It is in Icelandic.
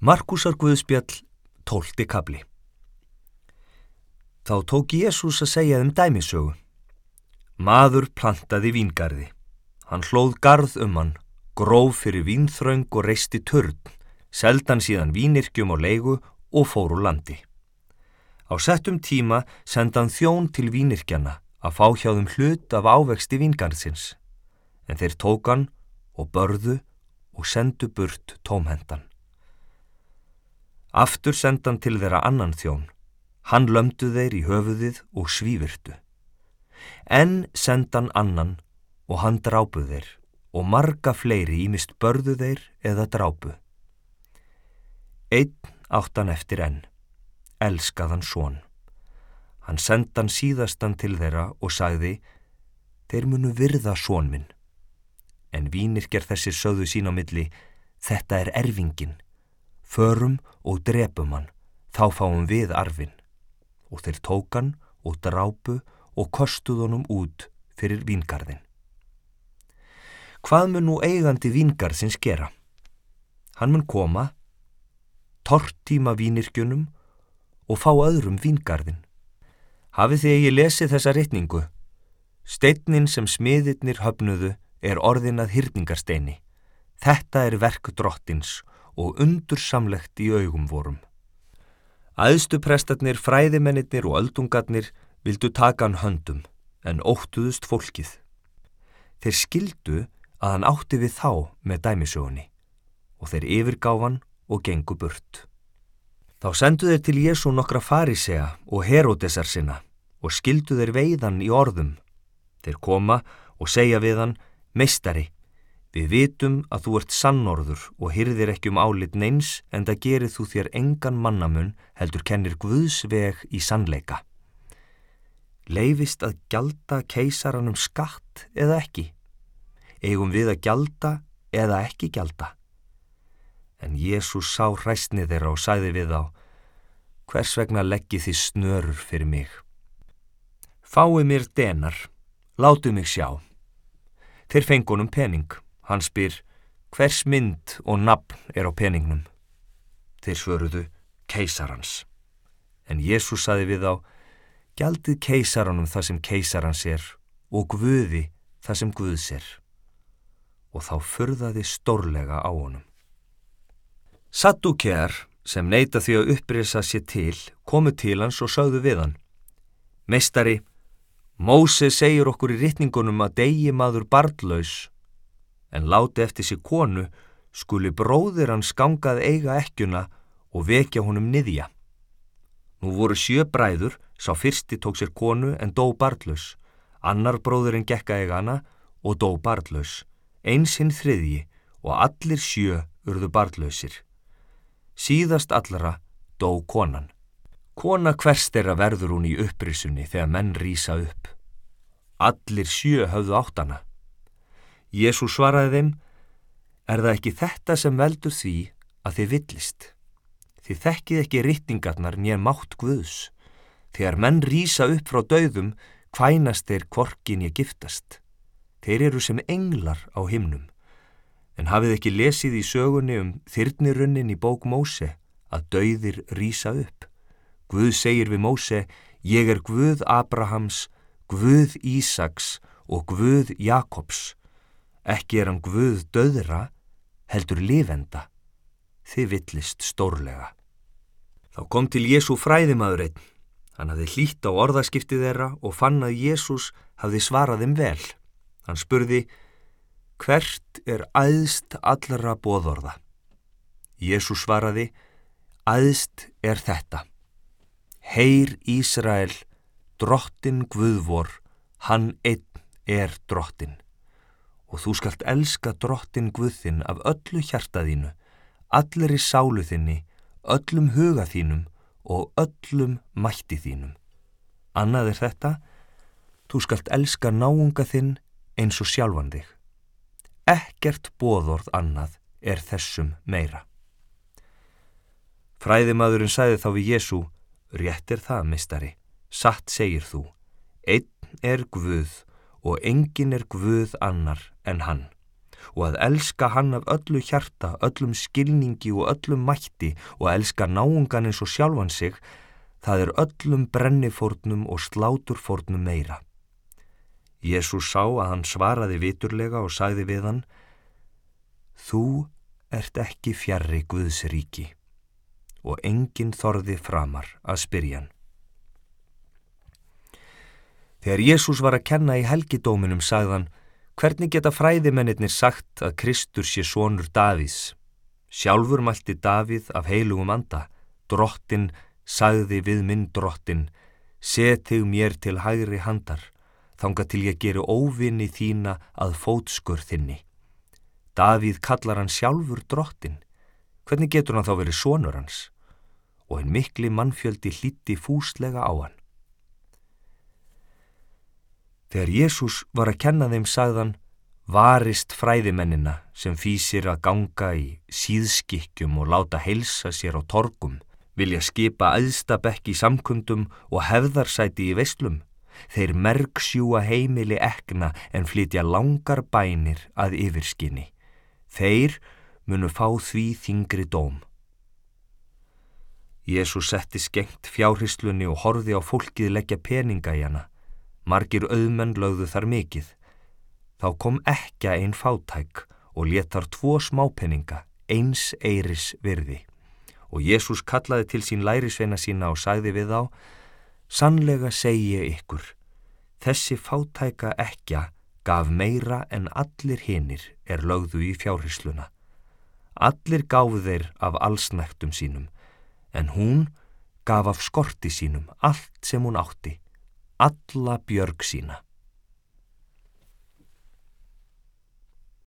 Markusar Guðspjall, tólti kabli. Þá tók Jésús að segja um dæmisögu. Maður plantaði víngarði. Hann hlóð garð um hann, gróf fyrir vínþröng og reisti törn, seldan síðan vínirkjum og leigu og fór úr landi. Á settum tíma senda hann þjón til vínirkjana að fá hjá þeim hlut af ávexti víngarðsins, en þeir tók hann og börðu og sendu burt tómhendan. Aftur sendan til þeirra annan þjón. Hann lömdu þeir í höfuðið og svífurtu. En sendan annan og hann drápu þeir og marga fleiri ímist börðu þeir eða drápu. Einn áttan eftir enn, elskaðan són. Hann sendan síðastan til þeirra og sagði, þeir munu virða són minn. En vínir ger þessir sögðu sín á milli, þetta er erfingin förum og drepum hann, þá fáum við arfin. Og þeir tókan og drápu og kostuð honum út fyrir vingarðin. Hvað mun nú eigandi vingarðsins gera? Hann mun koma, tortíma vínirkjunum og fá öðrum vingarðin. Hafið því að ég lesi þessa rittningu. Steitnin sem smiðirnir höfnuðu er orðinað hyrningarsteini. Þetta er verk drottins og undursamlegt í augum vorum. Æðstu prestarnir, fræðimennir og öldungarnir vildu taka hann höndum en óttuðust fólkið. Þeir skildu að hann átti við þá með dæmisögunni og þeir yfirgáfan og gengu burt. Þá sendu þeir til Jésu nokkra farisea og heródesar sinna og skildu þeir veiðan í orðum. Þeir koma og segja við hann, meistari, Við vitum að þú ert sannorður og hyrðir ekki um álit neins en það gerir þú þér engan mannamun heldur kennir Guðs veg í sannleika. Leifist að gjalda keisaranum skatt eða ekki? Eigum við að gjalda eða ekki gjalda? En Jésús sá hræstni þeirra og sæði við á, hvers vegna leggi þið snörur fyrir mig? Fái mér denar, látu mig sjá. Þeir fengunum pening. Hann spyr, hvers mynd og nafn er á peningnum? Þeir svöruðu, keisarans. En Jésús saði við á, gjaldið keisaranum það sem keisarans er og Guði það sem Guðs er. Og þá förðaði stórlega á honum. Saddúkjar, sem neyta því að upprisa sér til, komu til hans og sögðu við hann. Meistari, Móse segir okkur í rittningunum að degi maður barndlaus en láti eftir sér konu skuli bróðir hann skangað eiga ekkjuna og vekja honum niðja. Nú voru sjö bræður, sá fyrsti tók sér konu en dó barðlaus, annar bróðurinn gekka eiga hana og dó barðlaus, einsinn þriðji og allir sjö urðu barðlausir. Síðast allra dó konan. Kona hverst er að verður hún í upprisunni þegar menn rýsa upp. Allir sjö höfðu áttana. Jésús svaraði þeim, er það ekki þetta sem veldur því að þið villist? Þið þekkið ekki ryttingarnar nýjar mátt Guðs. Þegar menn rýsa upp frá döðum, hvænast þeir kvorkin ég giftast. Þeir eru sem englar á himnum. En hafið ekki lesið í sögunni um þyrnirunnin í bók Móse að döðir rýsa upp. Guð segir við Móse, ég er Guð Abrahams, Guð Ísaks og Guð Jakobs. Ekki er hann guð döðra, heldur lifenda. Þið villist stórlega. Þá kom til Jésu fræðimaður einn. Hann hafði hlýtt á orðaskiptið þeirra og fann að Jésús hafði svarað þeim vel. Hann spurði, hvert er æðst allra bóðorða? Jésús svaraði, æðst er þetta. Heyr Ísrael, drottin Guðvor, hann einn er drottin og þú skalt elska drottin Guðinn af öllu hjartaðínu, allir í sálu þinni, öllum huga þínum og öllum mætti þínum. Annað er þetta, þú skalt elska náunga þinn eins og sjálfan þig. Ekkert bóðorð annað er þessum meira. Fræðimadurinn sæði þá við Jésu, rétt er það, mistari, satt segir þú, einn er Guð og engin er Guð annar en hann og að elska hann af öllu hjarta, öllum skilningi og öllum mætti og að elska náungan eins og sjálfan sig, það er öllum brennifórnum og sláturfórnum meira. Jésús sá að hann svaraði viturlega og sagði við hann, Þú ert ekki fjarrri Guðs ríki og enginn þorði framar að spyrja hann. Þegar Jésús var að kenna í helgidóminum sagðan, hvernig geta fræðimennir sagt að Kristur sé sonur Davís? Sjálfur mælti Davíð af heilugum anda, drottin sagði við minn drottin, setið mér til hægri handar, þanga til ég geru óvinni þína að fótskur þinni. Davíð kallar hann sjálfur drottin, hvernig getur hann þá verið sonur hans? Og einn mikli mannfjöldi hlíti fúslega á hann. Þegar Jésús var að kenna þeim sagðan, varist fræðimennina sem fýsir að ganga í síðskikkjum og láta heilsa sér á torgum, vilja skipa aðstabekk í samkundum og hefðarsæti í veslum. Þeir merksjúa heimili ekna en flytja langar bænir að yfirskinni. Þeir munu fá því þingri dóm. Jésús setti skengt fjárhyslunni og horfi á fólkið leggja peninga í hana. Margir auðmenn lögðu þar mikið. Þá kom ekki einn fátæk og letar tvo smápenninga, eins eiris virði. Og Jésús kallaði til sín lærisveina sína og sagði við þá, Sannlega segi ég ykkur, þessi fátæka ekja gaf meira en allir hinnir er lögðu í fjárhysluna. Allir gáfu þeir af allsnæktum sínum, en hún gaf af skorti sínum allt sem hún átti alla björg sína.